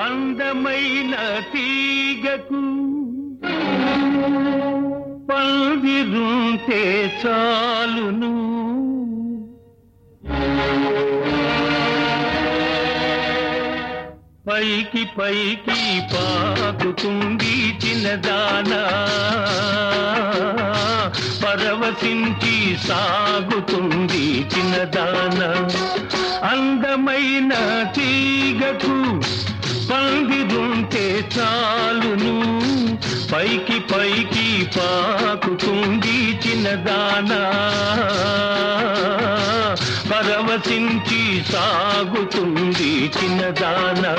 అందమైన తీగకు పందిరుంటే చాలును. పైకి పైకి పాకుతుంది చిన్నదానా పరవశించి సాగుతుంది చిన్నదాన అందమైన తీగకు పందిరుంటే చాలును. పైకి పైకి పాకుతుంది చిన్నదానా పరవశించి సాగుతుంది చిన్నదానా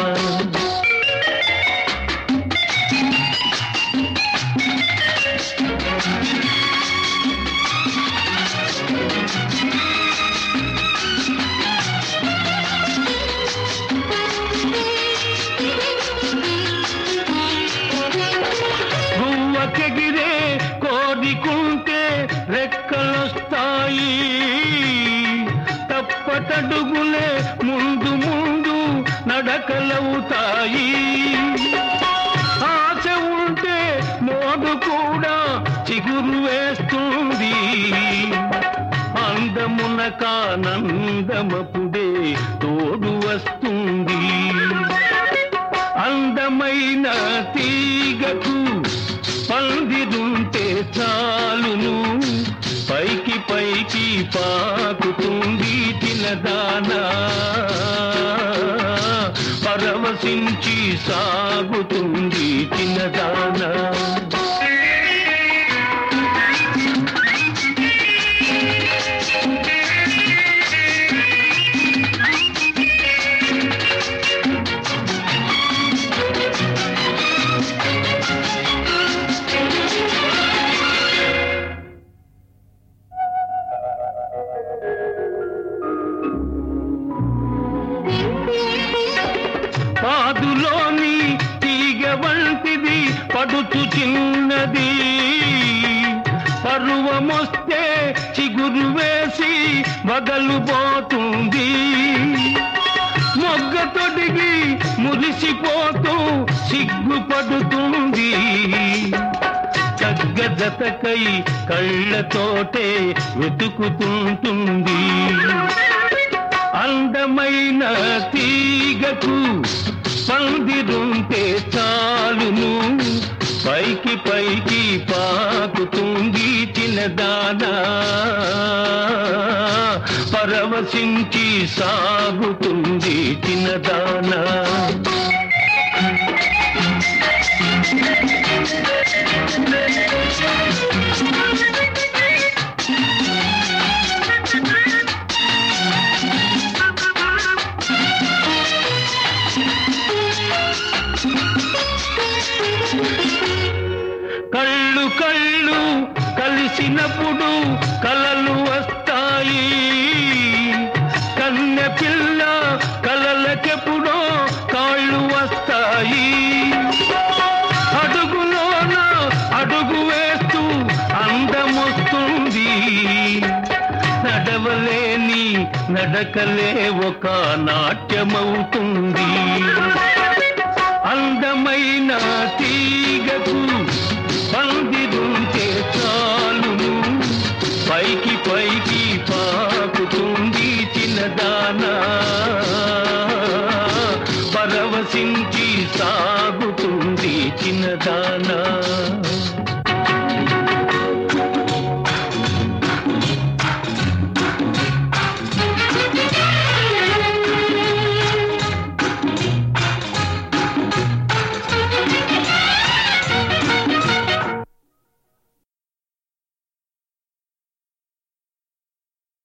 కలవుతాయి ఆశ ఉంటే మోదు కూడా చిగురు వేస్తుంది. అందమున కానందమపుడే తోడు వస్తుంది. అందమైన తీగకు పందిరుంటే చాలును. పైకి పైకి పాకుతుంది తినదానా. సాగుతుంది చిన్నదా? బగలు పోతుంది మొగ్గ తొడిగి మురిసిపోతూ సిగ్గుపడుతుంది. జతకై కళ్ళతోటే వెతుకుతుంటుంది. అందమైన తీగకు పరవశించి సాగుతుంది చిన్నదానా కళ్ళు కళ్ళు కలిసినప్పుడు పిల్ల కలలకెప్పుడో కాళ్ళు వస్తాయి. అడుగులోన అడుగు వేస్తూ అందమొస్తుంది. నడవలేని నడకలే ఒక నాట్యమవుతుంది. అందమైన తీగకు పరవశించి సాగుతుంది చిన్నదానా